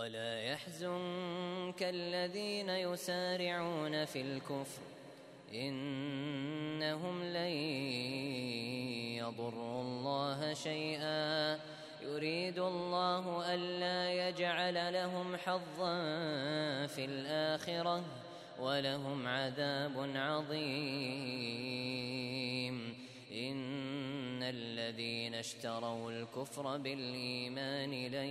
ولا يحزنك الذين يسارعون في الكفر. إنهم لن يضروا الله شيئا. يريد الله ألا يجعل لهم حظا في الآخرة ولهم عذاب عظيم. إن الذين اشتروا الكفر بالإيمان لن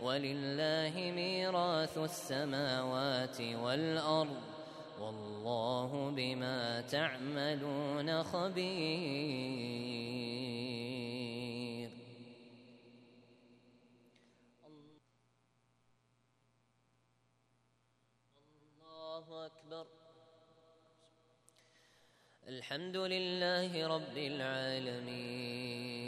ولله ميراث السماوات والأرض والله بما تعملون خبير. الله أكبر. الحمد لله رب العالمين.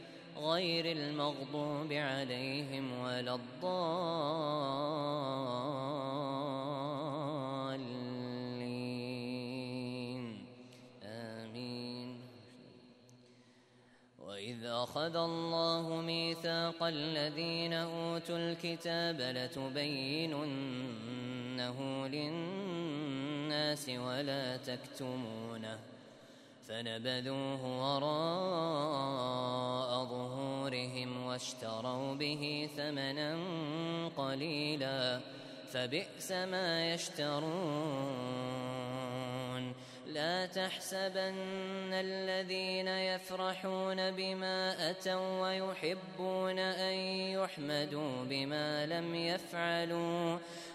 غير المغضوب عليهم ولا الضالين. آمين. وإذ أخذ الله ميثاق الذين أوتوا الكتاب لتبيننه للناس ولا تكتمونه فنبذوه وراء ظهورهم واشتروا به ثمنا قليلا فبئس ما يشترون. لا تحسبن الذين يفرحون بما أتوا ويحبون أن يحمدوا بما لم يفعلوا.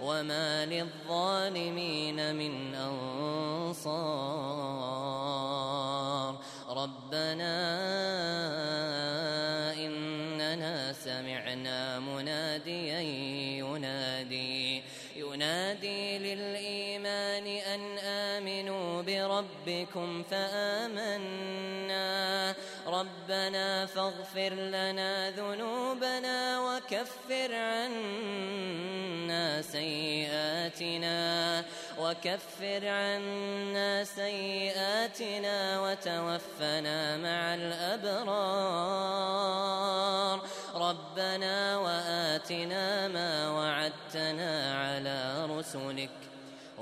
وما للظالمين من أنصار ربنا إننا سمعنا مناديا ينادي ينادي للإيمان أن آمنوا بربكم فآمنا ربنا فاغفر لنا ذنوبنا وكفر عنا سيئاتنا وكفر عنا سيئاتنا وتوفنا مع الأبرار ربنا وآتنا ما وعدتنا على رسلك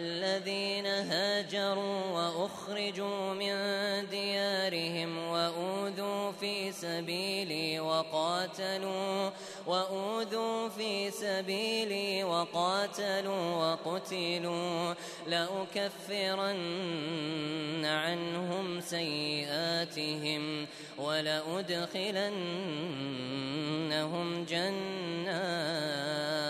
فالذين هاجروا وأخرجوا من ديارهم وأوذوا في سبيلي وقاتلوا وأوذوا في سبيلي وقاتلوا وقتلوا. لأكفرن عنهم سيئاتهم ولأدخلنهم جنات.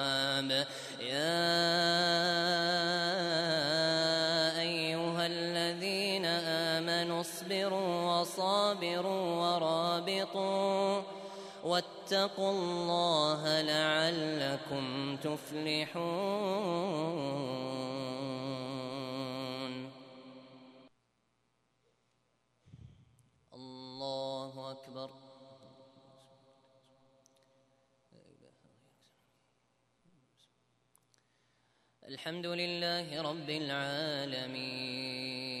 وصابروا ورابطوا واتقوا الله لعلكم تفلحون. الله أكبر. الحمد لله رب العالمين.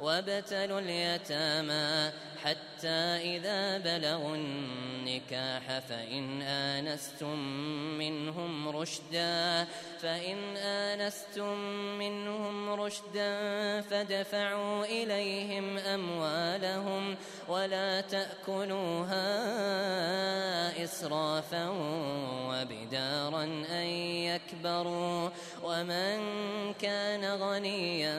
وابتلوا اليتامى حتى إذا بلغوا النكاح فإن آنستم منهم رشدا فإن آنستم منهم رشدا فادفعوا إليهم أموالهم ولا تأكلوها إسرافا وبدارا أن يكبروا ومن كان غنيا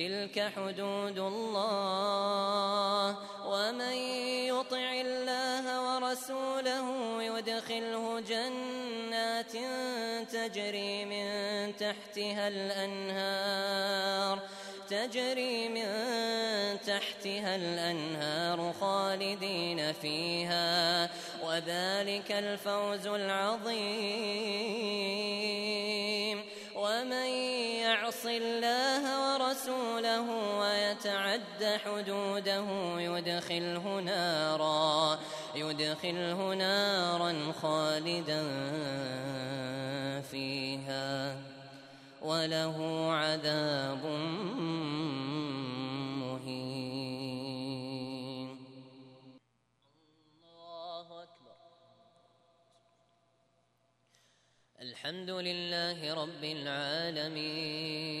تلك حدود الله ومن يطع الله ورسوله يدخله جنات تجري من تحتها الأنهار تجري من تحتها الأنهار خالدين فيها وذلك الفوز العظيم. ومن يعص الله ورسوله ويتعد حدوده يدخله نارا يدخله نارا خالدا فيها. وله عذاب مهين. الله أكبر. الحمد لله رب العالمين.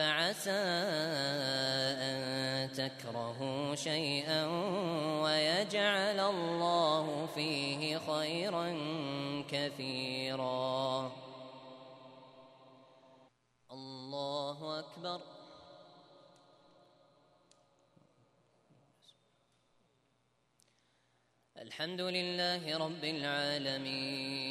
فعسى أن تكرهوا شيئا ويجعل الله فيه خيرا كثيرا. الله أكبر. الحمد لله رب العالمين.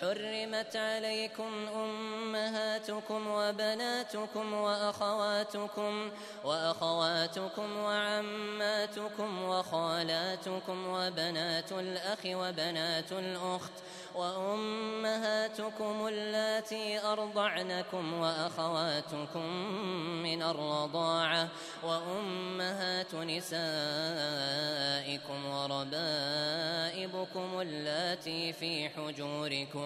حرمت عليكم أمهاتكم وبناتكم وأخواتكم وأخواتكم وعماتكم وخالاتكم وبنات الأخ وبنات الأخت وأمهات أمهاتكم اللاتي أرضعنكم وأخواتكم من الرضاعة وأمهات نسائكم وربائبكم اللاتي في حجوركم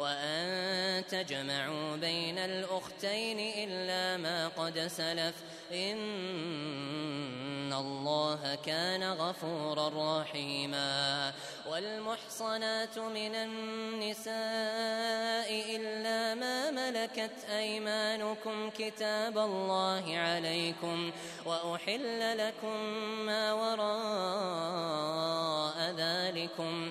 وأن تجمعوا بين الأختين إلا ما قد سلف. إن الله كان غفورا رحيما. والمحصنات من النساء إلا ما ملكت أيمانكم كتاب الله عليكم. وأحل لكم ما وراء ذلكم.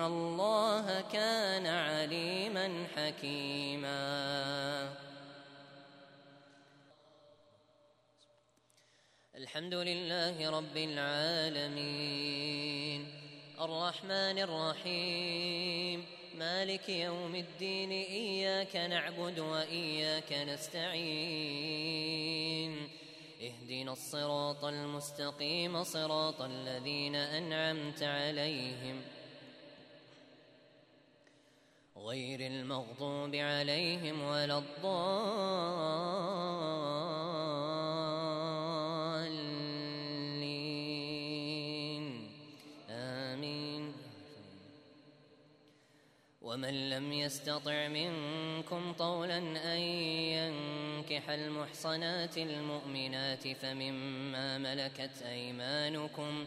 الله كان عليما حكيما. الحمد لله رب العالمين. الرحمن الرحيم. مالك يوم الدين. إياك نعبد وإياك نستعين. اهدنا الصراط المستقيم صراط الذين أنعمت عليهم. غير المغضوب عليهم ولا الضالين. آمين. ومن لم يستطع منكم طولا أن ينكح المحصنات المؤمنات فمما ملكت أيمانكم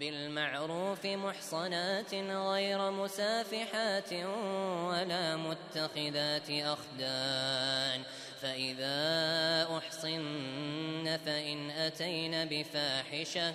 بالمعروف محصنات غير مسافحات ولا متخذات أخدان فإذا أحصن فإن أتين بفاحشة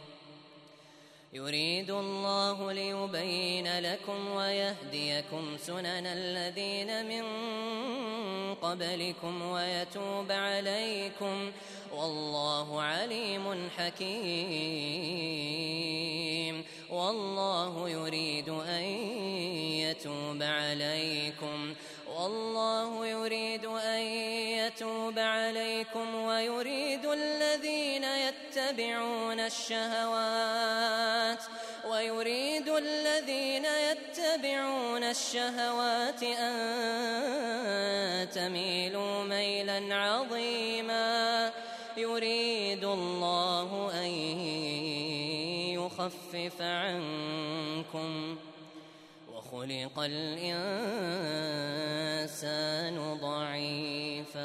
يريد الله ليبين لكم ويهديكم سنن الذين من قبلكم ويتوب عليكم والله عليم حكيم والله يريد أن يتوب عليكم والله يريد أن يتوب عليكم ويريد الذين يتبعون الشهوات ويريد الذين يتبعون الشهوات أن تميلوا ميلا عظيما. يريد الله أن يخفف عنكم وخلق الإنسان ضعيفا.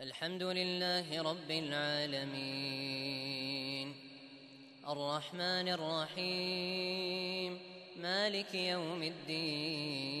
الحمد لله رب العالمين. الرحمن الرحيم. مالك يوم الدين.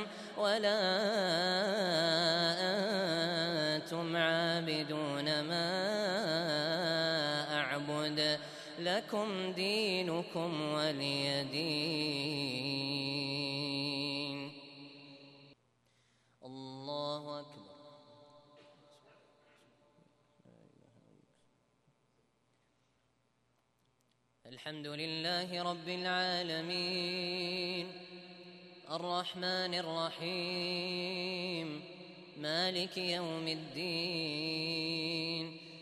لكم دينكم ولي دين. الله أكبر. الحمد لله رب العالمين. الرحمن الرحيم. مالك يوم الدين.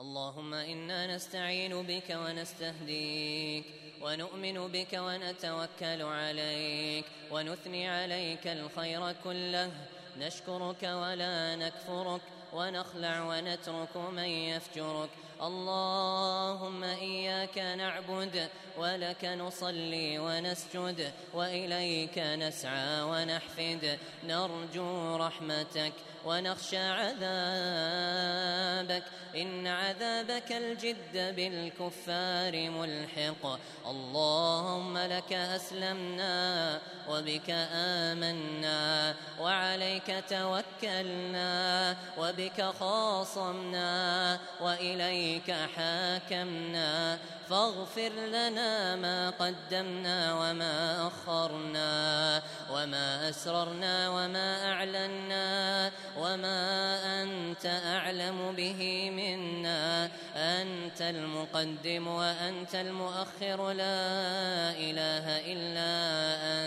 اللهم إنا نستعين بك ونستهديك ونؤمن بك ونتوكل عليك ونثني عليك الخير كله. نشكرك ولا نكفرك ونخلع ونترك من يفجرك. اللهم إياك نعبد ولك نصلي ونسجد وإليك نسعى ونحفد. نرجو رحمتك ونخشى عذابك. إن عذابك الجد بالكفار ملحق. اللهم لك أسلمنا وبك آمنا وعليك توكلنا وبك خاصمنا وإليك حاكمنا. فاغفر لنا ما قدمنا وما أخرنا وما أسررنا وما أعلنا وما أنت أعلم به منا أنت المقدم وأنت المؤخر لا إله إلا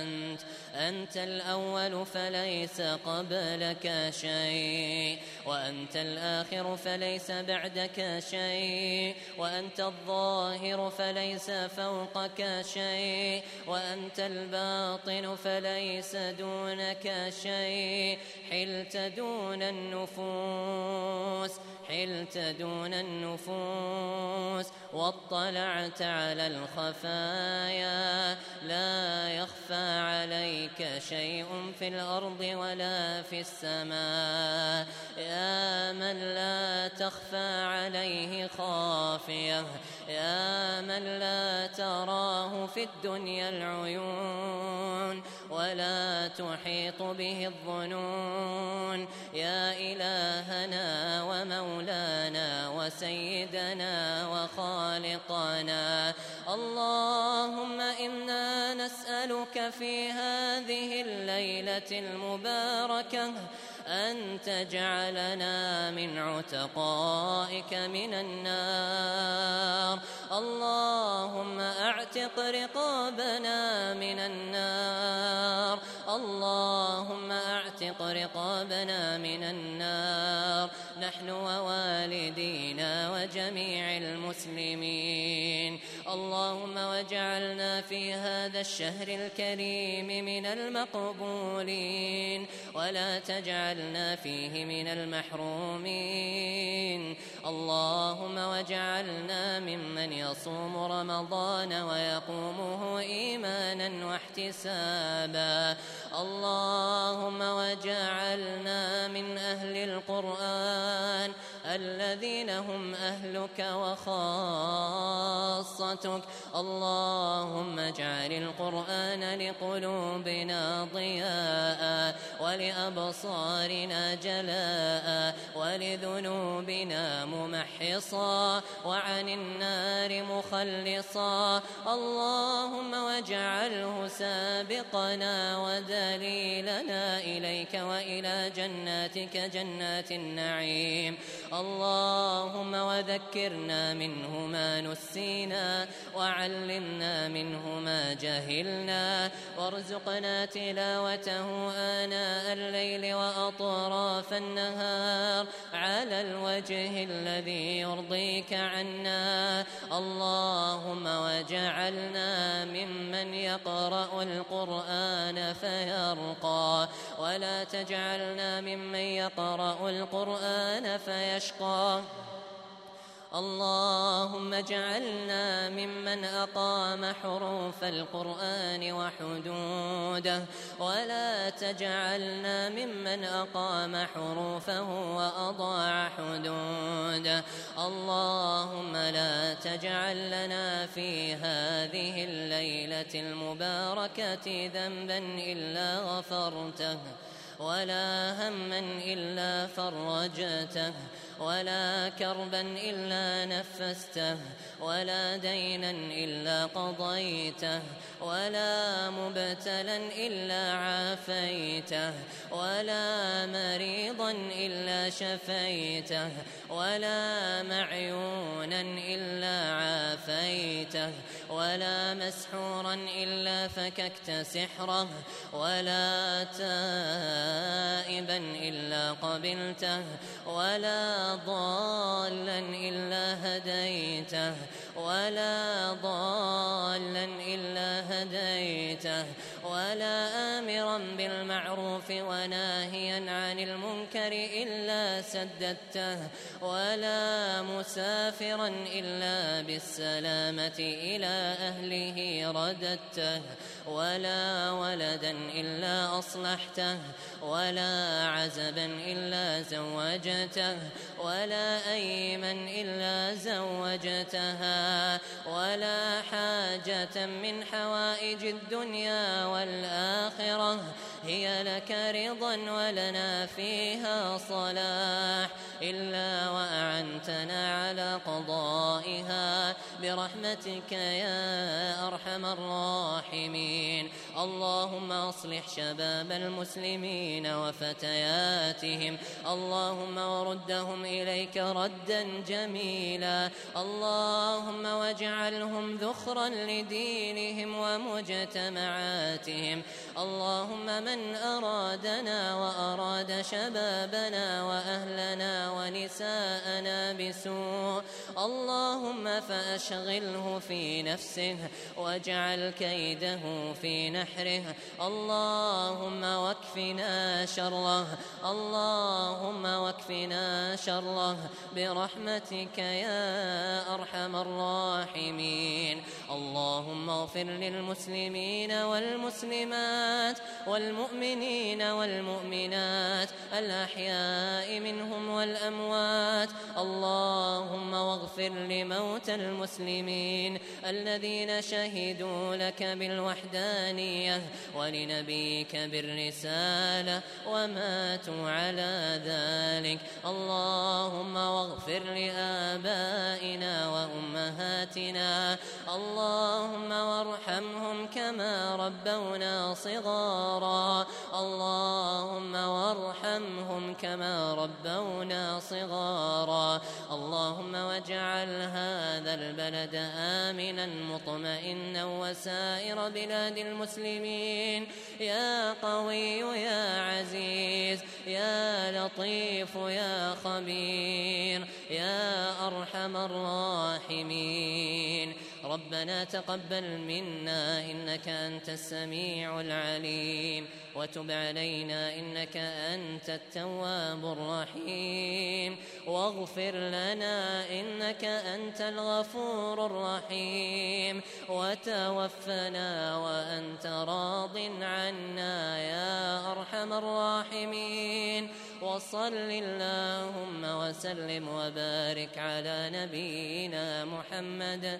أنت أنت الأول فليس قبلك شيء وأنت الآخر فليس بعدك شيء وأنت الظاهر فليس فوقك شيء وأنت الباطن فليس دونك شيء. حلت دون النفوس حلت دون النفوس واطلعت على الخفايا لا يخفى عليك شيء في الأرض ولا في السماء يا من لا تخفى عليه خافية يا من لا تراه في الدنيا العيون ولا تحيط به الظنون يا إلهنا ومولانا وسيدنا وخالقنا اللهم إنا نسألك في هذه الليلة المباركة أن تجعلنا من عتقائك من النار. اللهم أعتق رقابنا من النار. اللهم أعتق رقابنا من النار. نحن ووالدينا وجميع المسلمين. اللهم واجعلنا في هذا الشهر الكريم من المقبولين ولا تجعلنا فيه من المحرومين. اللهم واجعلنا ممن يصوم رمضان ويقومه إيمانا واحتسابا. اللهم واجعلنا من أهل القرآن الذين هم أهلك وخاصتك. اللهم اجعل القرآن لقلوبنا ضياء ولأبصارنا جلاء ولذنوبنا ممحصا وعن النار مخلصا. اللهم واجعله سابقنا ودليلنا إليك وإلى جناتك جنات النعيم. اللهم وذكرنا منه ما نسينا وعلمنا منه ما جهلنا. وارزقنا تلاوته آناء الليل وأطراف النهار. على الوجه الذي يرضيك عنا. اللهم وجعلنا ممن يقرأ القرآن فيرقى. ولا تجعلنا ممن يقرأ القرآن فيشقى. اللهم اجعلنا ممن أقام حروف القرآن وحدوده ولا تجعلنا ممن أقام حروفه وأضاع حدوده. اللهم لا تجعل لنا في هذه الليلة المباركة ذنبا إلا غفرته ولا هما إلا فرجته. ولا كربا إلا نفسته ولا دينا إلا قضيته. ولا مبتلا إلا عافيته ولا مريضا إلا شفيته ولا معيونا إلا عافيته ولا مسحورا إلا فككت سحره ولا تائبا إلا قبلته ولا ضالا إلا هديته ولا ضالا إلا هديته ولا آمرا بالمعروف وناهيا عن المنكر إلا سددته ولا مسافرا إلا بالسلامة إلى أهله رددته ولا ولدا إلا أصلحته ولا عزبا إلا زوجته ولا أيما إلا زوجتها ولا حاجة من حوائج الدنيا والآخرة هي لك رضا ولنا فيها صلاح. إلا وأعنتنا على قضائها. برحمتك يا أرحم الراحمين. اللهم أصلح شباب المسلمين وفتياتهم. اللهم وردهم إليك ردا جميلا. اللهم واجعلهم ذخرا لدينهم ومجتمعاتهم. اللهم من أرادنا وأراد شبابنا وأهلنا ونساءنا بسوء اللهم فأشغله في نفسه واجعل كيده في نحره اللهم واكفنا شره اللهم واكفنا شره برحمتك يا أرحم الراحمين اللهم اغفر للمسلمين والمسلمات والمؤمنين والمؤمنات الأحياء منهم والأموات. اللهم واغفر لموتى المسلمين الذين شهدوا لك بالوحدانية ولنبيك بالرسالة وماتوا على ذلك. اللهم واغفر لآبائنا وأمهاتنا. اللهم وارحمهم كما ربونا اللهم وارحمهم كما ربونا صغارا. اللهم واجعل هذا البلد آمنا مطمئنا وسائر بلاد المسلمين. يا قوي يا عزيز يا لطيف يا خبير يا أرحم الراحمين. ربنا تقبل منا إنك أنت السميع العليم وتب علينا إنك أنت التواب الرحيم واغفر لنا إنك أنت الغفور الرحيم وتوفنا وأنت راض عنا يا أرحم الراحمين وصل اللهم وسلم وبارك على نبينا محمد